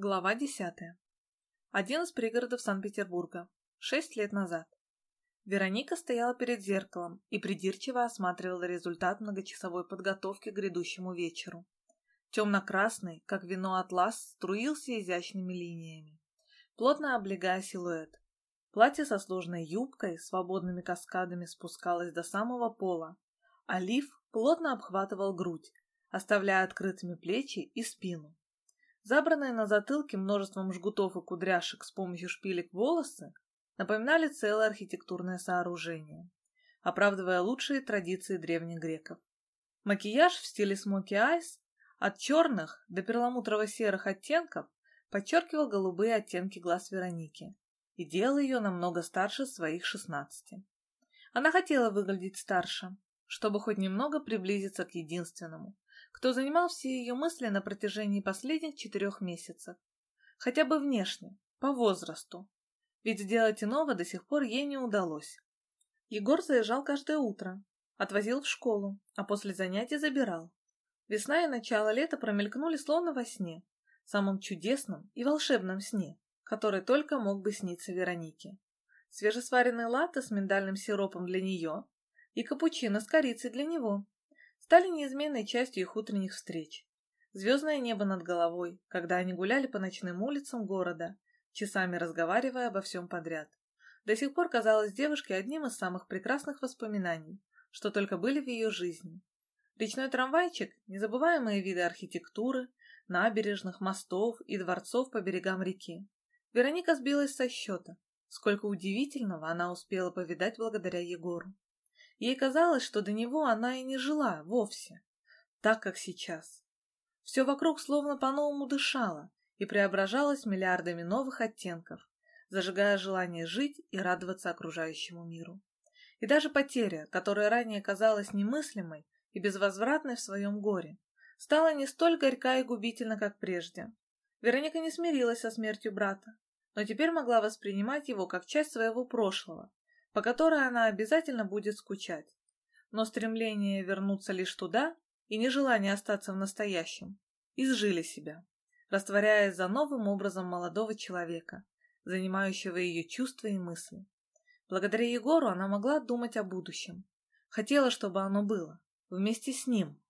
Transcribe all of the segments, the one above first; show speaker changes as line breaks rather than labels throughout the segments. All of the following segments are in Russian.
Глава десятая. Один из пригородов Санкт-Петербурга. Шесть лет назад. Вероника стояла перед зеркалом и придирчиво осматривала результат многочасовой подготовки к грядущему вечеру. Темно-красный, как вино атлас, струился изящными линиями, плотно облегая силуэт. Платье со сложной юбкой, свободными каскадами спускалось до самого пола, а лиф плотно обхватывал грудь, оставляя открытыми плечи и спину. Забранные на затылке множеством жгутов и кудряшек с помощью шпилек волосы напоминали целое архитектурное сооружение, оправдывая лучшие традиции древних греков. Макияж в стиле смоки айс от черных до перламутрово-серых оттенков подчеркивал голубые оттенки глаз Вероники и делал ее намного старше своих шестнадцати. Она хотела выглядеть старше, чтобы хоть немного приблизиться к единственному, кто занимал все ее мысли на протяжении последних четырех месяцев. Хотя бы внешне, по возрасту. Ведь сделать иного до сих пор ей не удалось. Егор заезжал каждое утро, отвозил в школу, а после занятий забирал. Весна и начало лета промелькнули словно во сне, самом чудесном и волшебном сне, который только мог бы сниться Веронике. Свежесваренный латте с миндальным сиропом для нее и капучино с корицей для него стали неизменной частью их утренних встреч. Звездное небо над головой, когда они гуляли по ночным улицам города, часами разговаривая обо всем подряд. До сих пор казалось девушке одним из самых прекрасных воспоминаний, что только были в ее жизни. Речной трамвайчик, незабываемые виды архитектуры, набережных, мостов и дворцов по берегам реки. Вероника сбилась со счета, сколько удивительного она успела повидать благодаря Егору. Ей казалось, что до него она и не жила вовсе, так как сейчас. Все вокруг словно по-новому дышало и преображалось миллиардами новых оттенков, зажигая желание жить и радоваться окружающему миру. И даже потеря, которая ранее казалась немыслимой и безвозвратной в своем горе, стала не столь горька и губительна, как прежде. Вероника не смирилась со смертью брата, но теперь могла воспринимать его как часть своего прошлого, по которой она обязательно будет скучать. Но стремление вернуться лишь туда и нежелание остаться в настоящем изжили себя, растворяясь за новым образом молодого человека, занимающего ее чувства и мысли. Благодаря Егору она могла думать о будущем. Хотела, чтобы оно было, вместе с ним.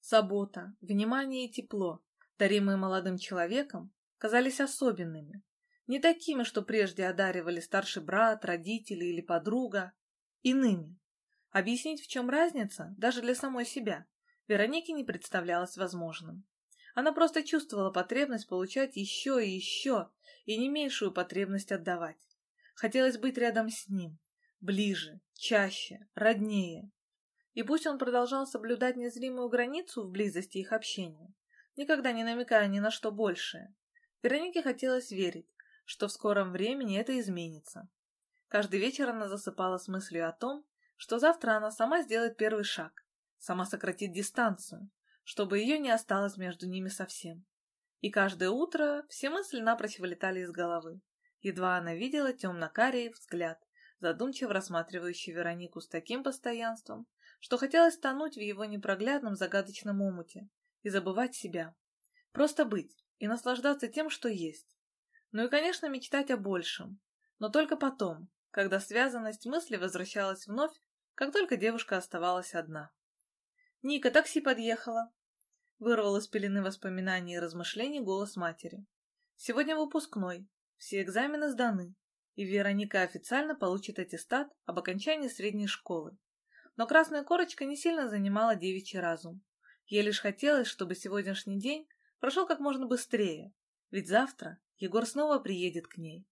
Забота, внимание и тепло, даримые молодым человеком, казались особенными, не такими, что прежде одаривали старший брат, родители или подруга, иными. Объяснить, в чем разница, даже для самой себя, Веронике не представлялось возможным. Она просто чувствовала потребность получать еще и еще, и не меньшую потребность отдавать. Хотелось быть рядом с ним, ближе, чаще, роднее. И пусть он продолжал соблюдать незримую границу в близости их общения, никогда не намекая ни на что большее, Веронике хотелось верить, что в скором времени это изменится. Каждый вечер она засыпала с мыслью о том, что завтра она сама сделает первый шаг, сама сократит дистанцию, чтобы ее не осталось между ними совсем. И каждое утро все мысли напрочь вылетали из головы. Едва она видела темно-карий взгляд, задумчиво рассматривающий Веронику с таким постоянством, что хотелось тонуть в его непроглядном загадочном омуте и забывать себя. Просто быть и наслаждаться тем, что есть, ну и, конечно, мечтать о большем. Но только потом, когда связанность мысли возвращалась вновь, как только девушка оставалась одна. «Ника, такси подъехала!» Вырвал из пелены воспоминаний и размышлений голос матери. «Сегодня выпускной, все экзамены сданы, и Вероника официально получит аттестат об окончании средней школы. Но красная корочка не сильно занимала девичий разум. Ей лишь хотелось, чтобы сегодняшний день прошел как можно быстрее, ведь завтра Егор снова приедет к ней.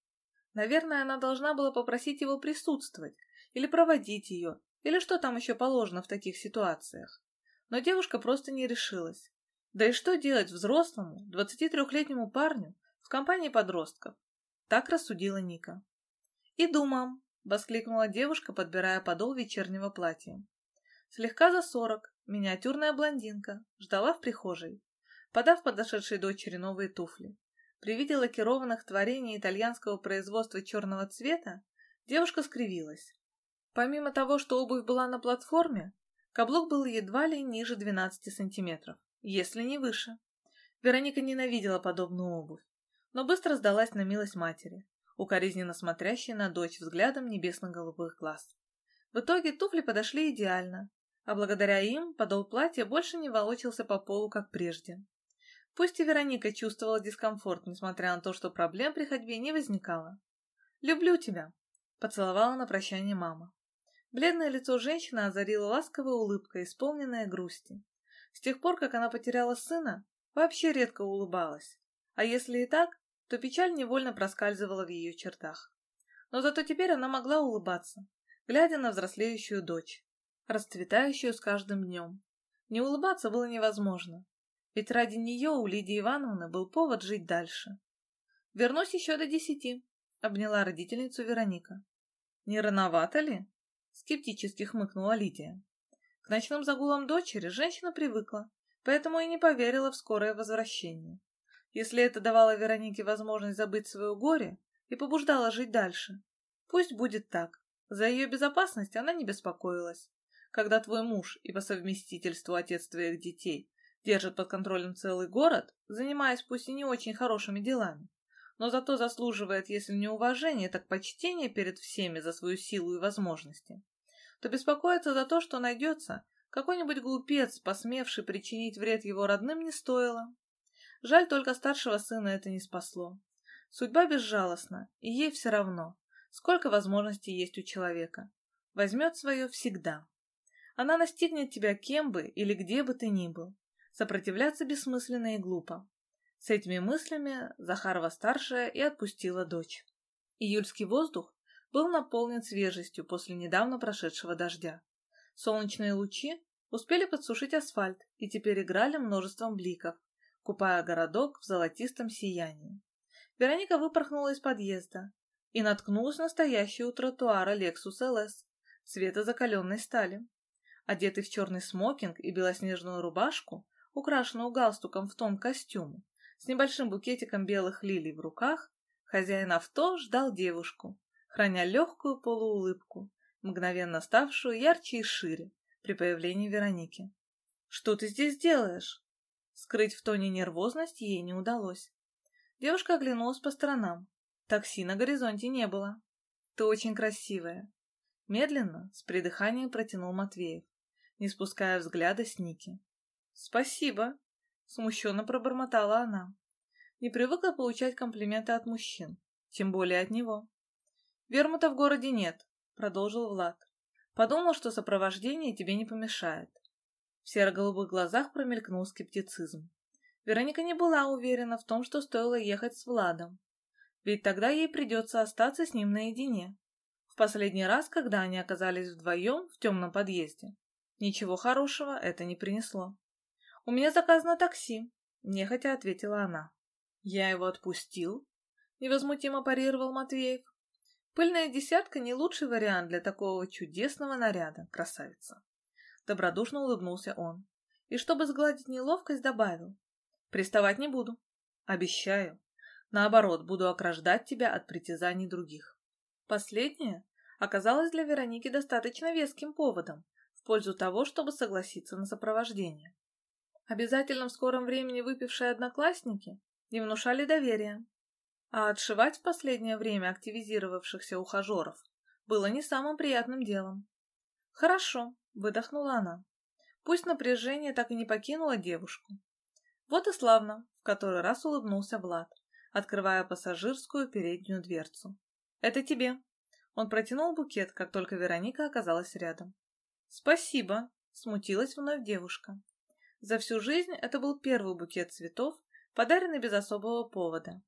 Наверное, она должна была попросить его присутствовать, или проводить ее, или что там еще положено в таких ситуациях. Но девушка просто не решилась. Да и что делать взрослому, 23-летнему парню в компании подростков? Так рассудила Ника. «Иду, мам!» — воскликнула девушка, подбирая подол вечернего платья. Слегка за сорок, миниатюрная блондинка, ждала в прихожей, подав подошедшей дочери новые туфли. При виде лакированных творений итальянского производства черного цвета девушка скривилась. Помимо того, что обувь была на платформе, каблук был едва ли ниже 12 сантиметров, если не выше. Вероника ненавидела подобную обувь. но быстро сдалась на милость матери, укоризненно смотрящей на дочь взглядом небесно-голубых глаз. В итоге туфли подошли идеально, а благодаря им подол платья больше не волочился по полу, как прежде. Пусть и Вероника чувствовала дискомфорт, несмотря на то, что проблем при ходьбе не возникало. «Люблю тебя», — поцеловала на прощание мама. Бледное лицо женщины озарила ласковая улыбка, исполненная грусти. С тех пор, как она потеряла сына, вообще редко улыбалась. А если и так, то печаль невольно проскальзывала в ее чертах. Но зато теперь она могла улыбаться, глядя на взрослеющую дочь, расцветающую с каждым днем. Не улыбаться было невозможно, ведь ради нее у Лидии Ивановны был повод жить дальше. «Вернусь еще до десяти», — обняла родительницу Вероника. «Не рановато ли?» — скептически хмыкнула Лидия. К ночным загулам дочери женщина привыкла, поэтому и не поверила в скорое возвращение. Если это давало Веронике возможность забыть свое горе и побуждало жить дальше, пусть будет так. За ее безопасность она не беспокоилась. Когда твой муж и по совместительству отец твоих детей держат под контролем целый город, занимаясь пусть и не очень хорошими делами, но зато заслуживает, если не уважения, так почтения перед всеми за свою силу и возможности, то беспокоиться за то, что найдется какой-нибудь глупец, посмевший причинить вред его родным, не стоило. Жаль, только старшего сына это не спасло. Судьба безжалостна, и ей все равно, сколько возможностей есть у человека. Возьмет свое всегда. Она настигнет тебя кем бы или где бы ты ни был. Сопротивляться бессмысленно и глупо. С этими мыслями Захарова-старшая и отпустила дочь. Июльский воздух был наполнен свежестью после недавно прошедшего дождя. Солнечные лучи успели подсушить асфальт и теперь играли множеством бликов, купая городок в золотистом сиянии. Вероника выпорхнула из подъезда и наткнулась на стоящий у тротуара Lexus LS цвета закаленной стали. Одетый в черный смокинг и белоснежную рубашку, украшенную галстуком в тон костюму, с небольшим букетиком белых лилий в руках, хозяин авто ждал девушку, храня легкую полуулыбку, мгновенно ставшую ярче и шире при появлении Вероники. «Что ты здесь делаешь?» Скрыть в тоне нервозность ей не удалось. Девушка оглянулась по сторонам. Такси на горизонте не было. «Ты очень красивая». Медленно, с придыханием протянул Матвеев, не спуская взгляда с Ники. «Спасибо», — смущенно пробормотала она. Не привыкла получать комплименты от мужчин, тем более от него. «Вермута в городе нет», — продолжил Влад. «Подумал, что сопровождение тебе не помешает. В серо-голубых глазах промелькнул скептицизм. Вероника не была уверена в том, что стоило ехать с Владом. Ведь тогда ей придется остаться с ним наедине. В последний раз, когда они оказались вдвоем в темном подъезде, ничего хорошего это не принесло. «У меня заказано такси», — нехотя ответила она. «Я его отпустил», — невозмутимо парировал Матвеев. «Пыльная десятка — не лучший вариант для такого чудесного наряда, красавица». Добродушно улыбнулся он. И чтобы сгладить неловкость, добавил. Приставать не буду. Обещаю. Наоборот, буду ограждать тебя от притязаний других. Последнее оказалось для Вероники достаточно веским поводом в пользу того, чтобы согласиться на сопровождение. Обязательно в скором времени выпившие одноклассники не внушали доверия, а отшивать в последнее время активизировавшихся ухажеров было не самым приятным делом. Хорошо, Выдохнула она. Пусть напряжение так и не покинуло девушку. Вот и славно, в который раз улыбнулся Влад, открывая пассажирскую переднюю дверцу. «Это тебе». Он протянул букет, как только Вероника оказалась рядом. «Спасибо», — смутилась вновь девушка. За всю жизнь это был первый букет цветов, подаренный без особого повода.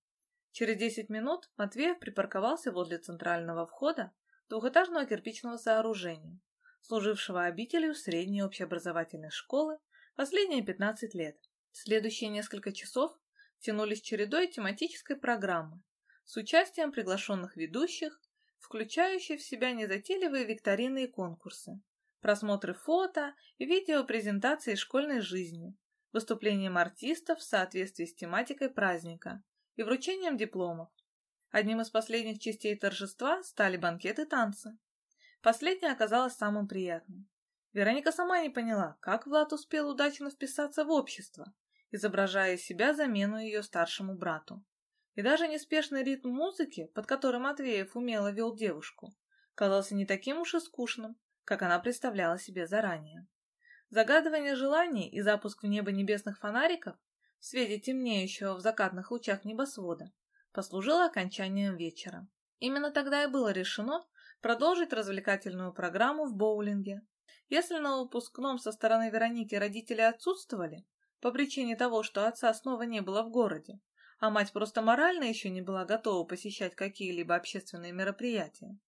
Через десять минут Матвеев припарковался возле центрального входа двухэтажного кирпичного сооружения служившего обителью средней общеобразовательной школы последние 15 лет. Следующие несколько часов тянулись чередой тематической программы с участием приглашенных ведущих, включающей в себя незатейливые викторины и конкурсы, просмотры фото и видеопрезентации школьной жизни, выступлением артистов в соответствии с тематикой праздника и вручением дипломов. Одним из последних частей торжества стали банкеты танцы. Последнее оказалось самым приятным. Вероника сама не поняла, как Влад успел удачно вписаться в общество, изображая из себя замену ее старшему брату. И даже неспешный ритм музыки, под которым Матвеев умело вел девушку, казался не таким уж и скучным, как она представляла себе заранее. Загадывание желаний и запуск в небо небесных фонариков в свете темнеющего в закатных лучах небосвода послужило окончанием вечера. Именно тогда и было решено продолжить развлекательную программу в боулинге. Если на выпускном со стороны Вероники родители отсутствовали, по причине того, что отца снова не было в городе, а мать просто морально еще не была готова посещать какие-либо общественные мероприятия,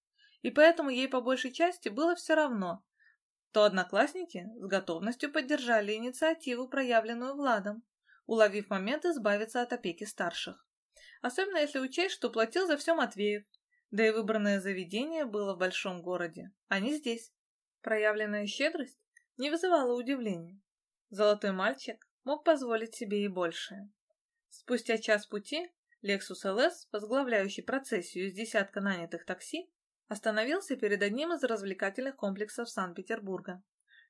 и поэтому ей по большей части было все равно, то одноклассники с готовностью поддержали инициативу, проявленную Владом, уловив момент избавиться от опеки старших. Особенно если учесть, что платил за все Матвеев, да и выбранное заведение было в большом городе, а не здесь. Проявленная щедрость не вызывала удивления. Золотой мальчик мог позволить себе и большее. Спустя час пути Lexus LS, возглавляющий процессию из десятка нанятых такси, Остановился перед одним из развлекательных комплексов Санкт-Петербурга.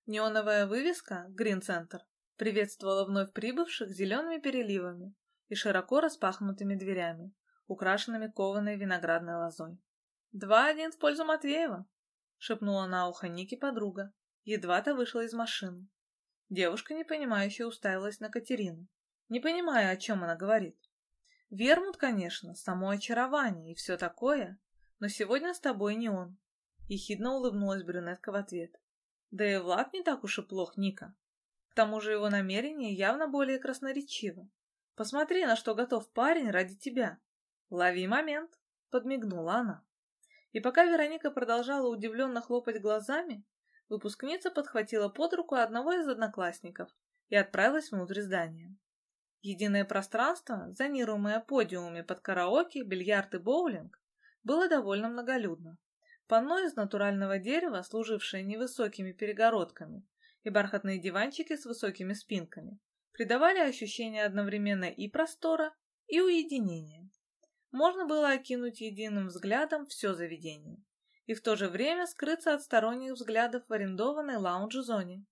Неоновая вывеска «Грин Центр» приветствовала вновь прибывших зелеными переливами и широко распахнутыми дверями, украшенными кованой виноградной лозой. «Два-один в пользу Матвеева!» — шепнула на ухо Ники подруга. Едва-то вышла из машины. Девушка, непонимающе, уставилась на Катерину, не понимая, о чем она говорит. Вермут, конечно, само очарование и все такое, но сегодня с тобой не он. Ехидно улыбнулась брюнетка в ответ. Да и Влад не так уж и плох, Ника. К тому же его намерение явно более красноречиво. Посмотри, на что готов парень ради тебя. Лови момент, подмигнула она. И пока Вероника продолжала удивленно хлопать глазами, выпускница подхватила под руку одного из одноклассников и отправилась внутрь здания. Единое пространство, зонируемое подиумами под караоке, бильярд и боулинг, было довольно многолюдно. Панно из натурального дерева, служившее невысокими перегородками, и бархатные диванчики с высокими спинками придавали ощущение одновременно и простора, и уединения. Можно было окинуть единым взглядом все заведение и в то же время скрыться от сторонних взглядов в арендованной лаунж-зоне.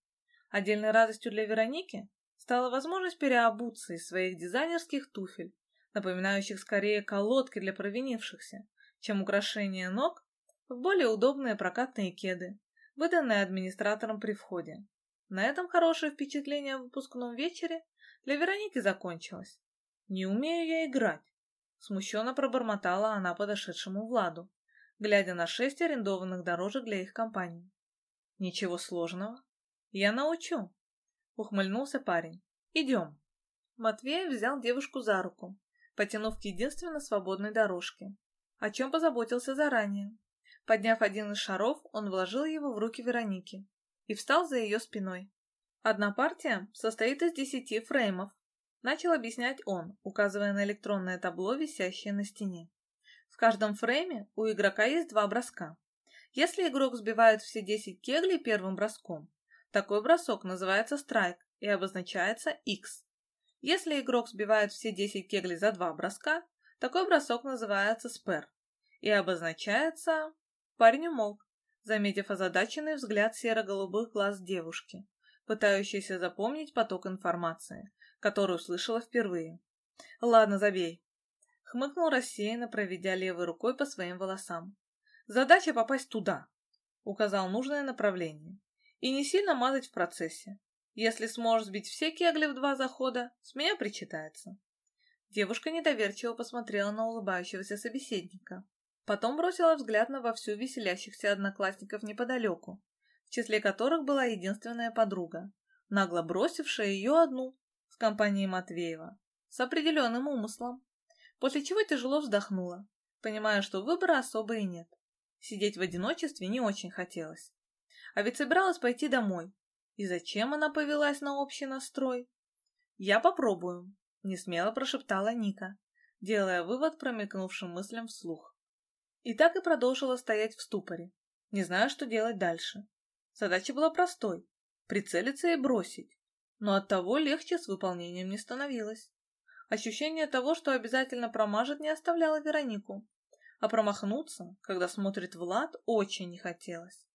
Отдельной радостью для Вероники стала возможность переобуться из своих дизайнерских туфель, напоминающих скорее колодки для провинившихся, чем украшение ног, в более удобные прокатные кеды, выданные администратором при входе. На этом хорошее впечатление в выпускном вечере для Вероники закончилось. «Не умею я играть», — смущенно пробормотала она подошедшему Владу, глядя на шесть арендованных дорожек для их компании. «Ничего сложного. Я научу», — ухмыльнулся парень. «Идем». Матвей взял девушку за руку, потянув к единственно свободной дорожке, о чем позаботился заранее. Подняв один из шаров, он вложил его в руки Вероники и встал за ее спиной. Одна партия состоит из десяти фреймов, начал объяснять он, указывая на электронное табло, висящее на стене. В каждом фрейме у игрока есть два броска. Если игрок сбивает все 10 кеглей первым броском, такой бросок называется страйк и обозначается X. Если игрок сбивает все 10 кеглей за два броска, такой бросок называется спер и обозначается... Парень умолк, заметив озадаченный взгляд серо-голубых глаз девушки, пытающейся запомнить поток информации, которую слышала впервые. «Ладно, забей», — хмыкнул рассеянно, проведя левой рукой по своим волосам. «Задача попасть туда», — указал нужное направление, «и не сильно мазать в процессе. Если сможешь сбить все кегли в два захода, с меня причитается». Девушка недоверчиво посмотрела на улыбающегося собеседника. Потом бросила взгляд на вовсю веселящихся одноклассников неподалеку, в числе которых была единственная подруга, нагло бросившая ее одну в компании Матвеева, с определенным умыслом, после чего тяжело вздохнула, понимая, что выбора особо и нет. Сидеть в одиночестве не очень хотелось. А ведь собиралась пойти домой. И зачем она повелась на общий настрой? «Я попробую», не смело прошептала Ника, делая вывод промелькнувшим мыслям вслух. И так и продолжила стоять в ступоре, не зная, что делать дальше. Задача была простой — прицелиться и бросить, но оттого легче с выполнением не становилось. Ощущение того, что обязательно промажет, не оставляло Веронику, а промахнуться, когда смотрит Влад, очень не хотелось.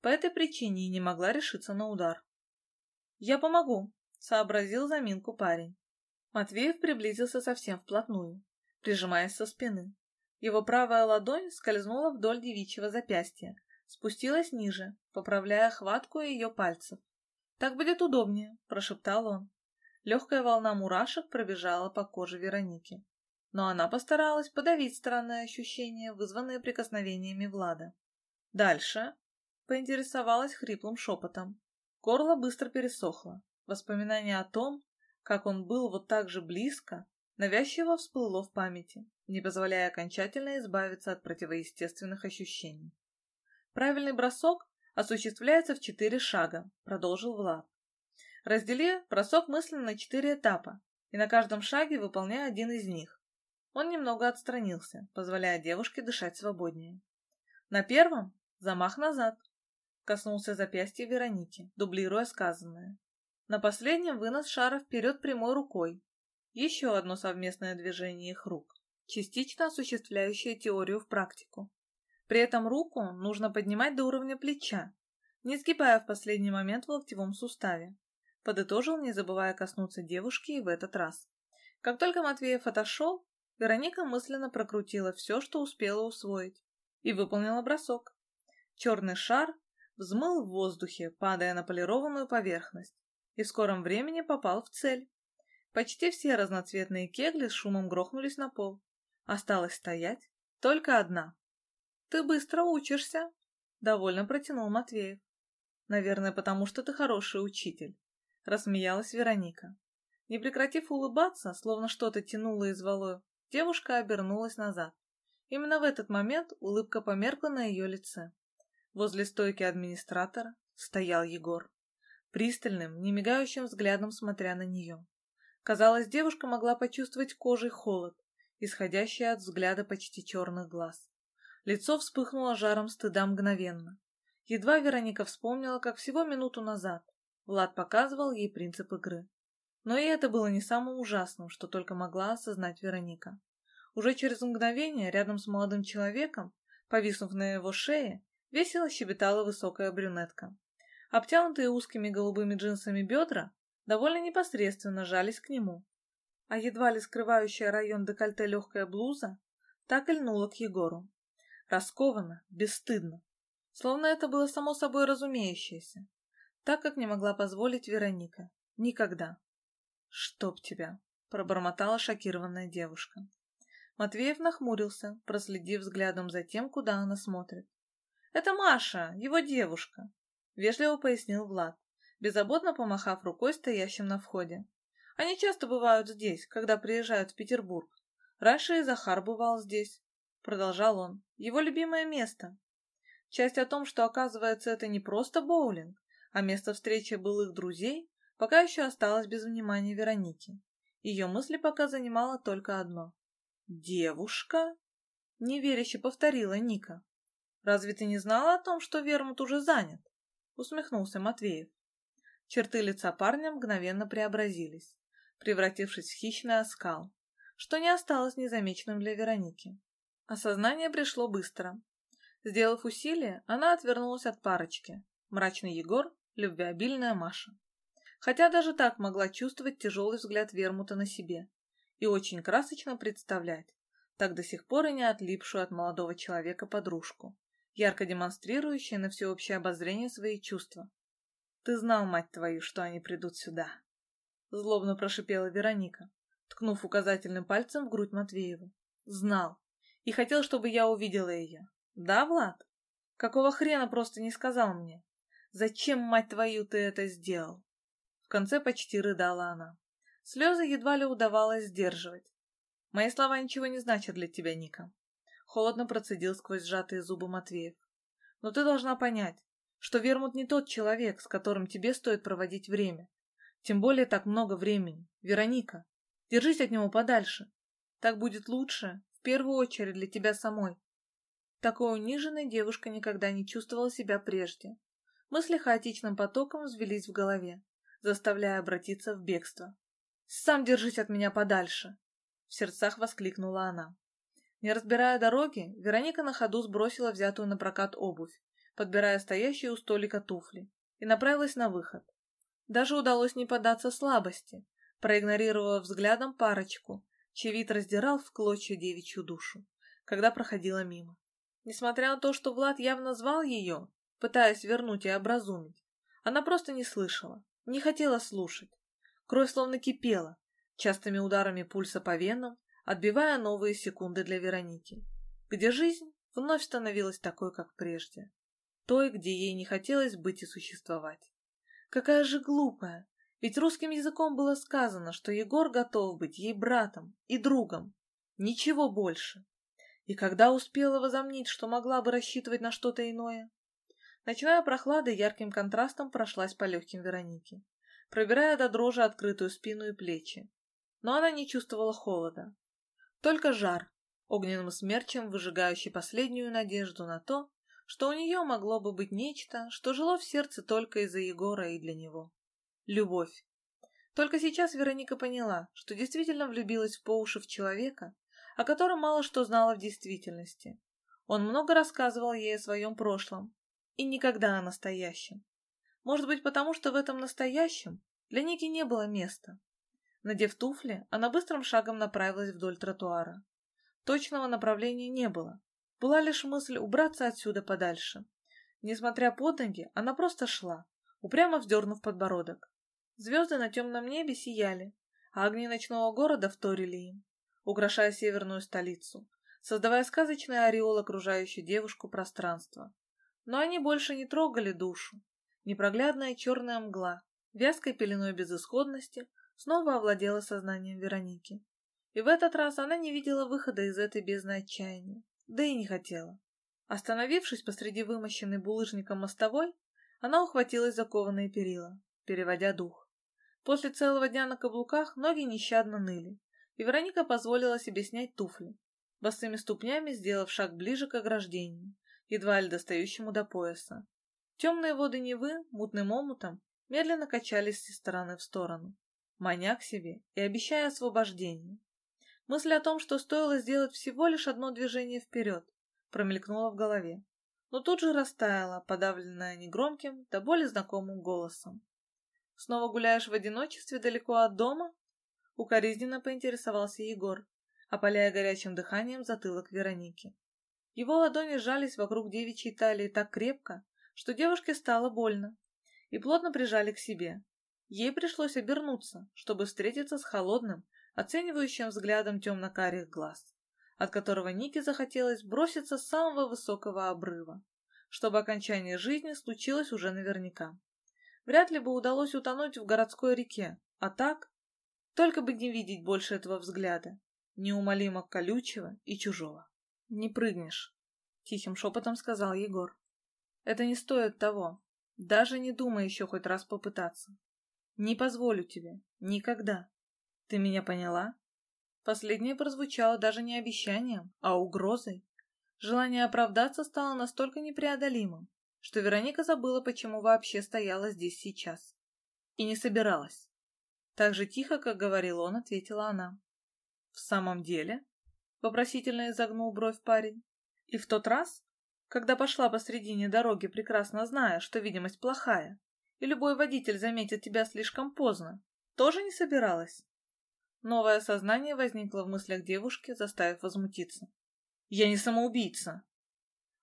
По этой причине и не могла решиться на удар. «Я помогу», — сообразил заминку парень. Матвеев приблизился совсем вплотную, прижимаясь со спины. Его правая ладонь скользнула вдоль девичьего запястья, спустилась ниже, поправляя хватку ее пальцев. «Так будет удобнее», — прошептал он. Легкая волна мурашек пробежала по коже Вероники. Но она постаралась подавить странное ощущение, вызванное прикосновениями Влада. Дальше поинтересовалась хриплым шепотом. Горло быстро пересохло. Воспоминание о том, как он был вот так же близко, навязчиво всплыло в памяти, не позволяя окончательно избавиться от противоестественных ощущений. Правильный бросок осуществляется в четыре шага, продолжил Влад. Раздели бросок мысленно на четыре этапа, и на каждом шаге выполняй один из них. Он немного отстранился, позволяя девушке дышать свободнее. На первом — замах назад. Коснулся запястья Вероники, дублируя сказанное. На последнем вынос шара вперед прямой рукой. Еще одно совместное движение их рук, частично осуществляющее теорию в практику. При этом руку нужно поднимать до уровня плеча, не сгибая в последний момент в локтевом суставе. Подытожил, не забывая коснуться девушки и в этот раз. Как только Матвеев отошел, Вероника мысленно прокрутила все, что успела усвоить, и выполнила бросок. Черный шар взмыл в воздухе, падая на полированную поверхность, и в скором времени попал в цель. Почти все разноцветные кегли с шумом грохнулись на пол. Осталось стоять только одна. «Ты быстро учишься», — довольно протянул Матвеев. «Наверное, потому что ты хороший учитель», — рассмеялась Вероника. Не прекратив улыбаться, словно что-то тянуло и звало, девушка обернулась назад. Именно в этот момент улыбка померкла на ее лице. Возле стойки администратора стоял Егор, пристальным, немигающим взглядом смотря на нее. Казалось, девушка могла почувствовать кожей холод, исходящий от взгляда почти черных глаз. Лицо вспыхнуло жаром стыда мгновенно. Едва Вероника вспомнила, как всего минуту назад Влад показывал ей принцип игры. Но и это было не самым ужасным, что только могла осознать Вероника. Уже через мгновение рядом с молодым человеком, повиснув на его шее, весело щебетала высокая брюнетка. Обтянутые узкими голубыми джинсами бедра довольно непосредственно жались к нему, а едва ли скрывающая район декольте легкая блуза так и льнула к Егору. Раскованно, бесстыдно, словно это было само собой разумеющееся, так как не могла позволить Вероника. Никогда. «Чтоб тебя!» — пробормотала шокированная девушка. Матвеев нахмурился, проследив взглядом за тем, куда она смотрит. «Это Маша, его девушка», — вежливо пояснил Влад, беззаботно помахав рукой стоящим на входе. «Они часто бывают здесь, когда приезжают в Петербург. Раньше и Захар бывал здесь», — продолжал он. «Его любимое место. Часть о том, что, оказывается, это не просто боулинг, а место встречи былых друзей, пока еще осталась без внимания Вероники. Ее мысли пока занимало только одно. «Девушка?» — неверяще повторила Ника. «Разве ты не знала о том, что Вермут уже занят?» — усмехнулся Матвеев. Черты лица парня мгновенно преобразились, превратившись в хищный оскал, что не осталось незамеченным для Вероники. Осознание пришло быстро. Сделав усилие, она отвернулась от парочки. Мрачный Егор, любвеобильная Маша. Хотя даже так могла чувствовать тяжелый взгляд Вермута на себе и очень красочно представлять, так до сих пор и не отлипшую от молодого человека подружку ярко демонстрирующая на всеобщее обозрение свои чувства. «Ты знал, мать твою, что они придут сюда!» Злобно прошипела Вероника, ткнув указательным пальцем в грудь Матвееву. «Знал. И хотел, чтобы я увидела ее. Да, Влад? Какого хрена просто не сказал мне? Зачем, мать твою, ты это сделал?» В конце почти рыдала она. Слезы едва ли удавалось сдерживать. «Мои слова ничего не значат для тебя, Ника. Холодно процедил сквозь сжатые зубы Матвеев. Но ты должна понять, что Вермут не тот человек, с которым тебе стоит проводить время. Тем более так много времени. Вероника, держись от него подальше. Так будет лучше, в первую очередь для тебя самой. Такой униженной девушка никогда не чувствовала себя прежде. Мысли хаотичным потоком взвелись в голове, заставляя обратиться в бегство. «Сам держись от меня подальше!» В сердцах воскликнула она. Не разбирая дороги, Вероника на ходу сбросила взятую на прокат обувь, подбирая стоящие у столика туфли, и направилась на выход. Даже удалось не поддаться слабости, проигнорировав взглядом парочку, чей вид раздирал в клочья девичью душу, когда проходила мимо. Несмотря на то, что Влад явно звал ее, пытаясь вернуть и образумить, она просто не слышала, не хотела слушать. Кровь словно кипела, частыми ударами пульса по венам, отбивая новые секунды для Вероники, где жизнь вновь становилась такой, как прежде, той, где ей не хотелось быть и существовать. Какая же глупая, ведь русским языком было сказано, что Егор готов быть ей братом и другом, ничего больше. И когда успела возомнить, что могла бы рассчитывать на что-то иное? Ночная прохлада ярким контрастом прошлась по легким Веронике, пробирая до дрожи открытую спину и плечи. Но она не чувствовала холода. Только жар, огненным смерчем выжигающий последнюю надежду на то, что у нее могло бы быть нечто, что жило в сердце только из-за Егора и для него. Любовь. Только сейчас Вероника поняла, что действительно влюбилась по уши в человека, о котором мало что знала в действительности. Он много рассказывал ей о своем прошлом, и никогда о настоящем. Может быть, потому что в этом настоящем для Ники не было места. Надев туфли, она быстрым шагом направилась вдоль тротуара. Точного направления не было. Была лишь мысль убраться отсюда подальше. Несмотря под ноги, она просто шла, упрямо вздернув подбородок. Звезды на темном небе сияли, а огни ночного города вторили им, украшая северную столицу, создавая сказочный ореол, окружающий девушку пространства. Но они больше не трогали душу. Непроглядная черная мгла, вязкой пеленой безысходности, снова овладела сознанием Вероники. И в этот раз она не видела выхода из этой бездны отчаяния, да и не хотела. Остановившись посреди вымощенной булыжником мостовой, она ухватилась за кованые перила, переводя дух. После целого дня на каблуках ноги нещадно ныли, и Вероника позволила себе снять туфли, босыми ступнями сделав шаг ближе к ограждению, едва ли достающему до пояса. Темные воды Невы мутным омутом медленно качались из стороны в сторону, маня к себе и обещая освобождение. Мысль о том, что стоило сделать всего лишь одно движение вперед, промелькнула в голове, но тут же растаяла, подавленная негромким, да более знакомым голосом. «Снова гуляешь в одиночестве далеко от дома?» Укоризненно поинтересовался Егор, опаляя горячим дыханием затылок Вероники. Его ладони сжались вокруг девичьей талии так крепко, что девушке стало больно, и плотно прижали к себе. Ей пришлось обернуться, чтобы встретиться с холодным, оценивающим взглядом темно-карих глаз, от которого Нике захотелось броситься с самого высокого обрыва, чтобы окончание жизни случилось уже наверняка. Вряд ли бы удалось утонуть в городской реке, а так, только бы не видеть больше этого взгляда, неумолимо колючего и чужого. «Не прыгнешь», — тихим шепотом сказал Егор. «Это не стоит того. Даже не думай еще хоть раз попытаться. Не позволю тебе. Никогда. Ты меня поняла?» Последнее прозвучало даже не обещанием, а угрозой. Желание оправдаться стало настолько непреодолимым, что Вероника забыла, почему вообще стояла здесь сейчас. И не собиралась. Так же тихо, как говорил он, ответила она. «В самом деле?» Вопросительно изогнул бровь парень. И в тот раз, когда пошла посредине дороги, прекрасно зная, что видимость плохая, и любой водитель заметит тебя слишком поздно, тоже не собиралась? Новое сознание возникло в мыслях девушки, заставив возмутиться. «Я не самоубийца!»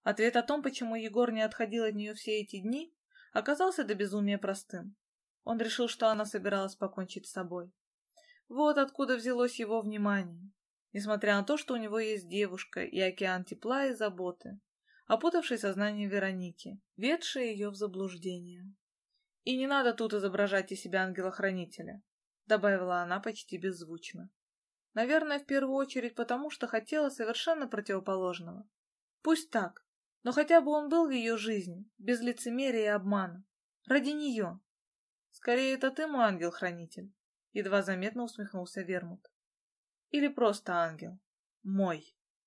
Ответ о том, почему Егор не отходил от нее все эти дни, оказался до безумия простым. Он решил, что она собиралась покончить с собой. Вот откуда взялось его внимание несмотря на то, что у него есть девушка и океан тепла и заботы, опутавший сознание Вероники, ведший ее в заблуждение. «И не надо тут изображать из себя ангела-хранителя», — добавила она почти беззвучно. Наверное, в первую очередь потому, что хотела совершенно противоположного. Пусть так, но хотя бы он был в ее жизни, без лицемерия и обмана. Ради нее. Скорее, это ты мой ангел-хранитель, едва заметно усмехнулся Вермут. Или просто ангел. Мой.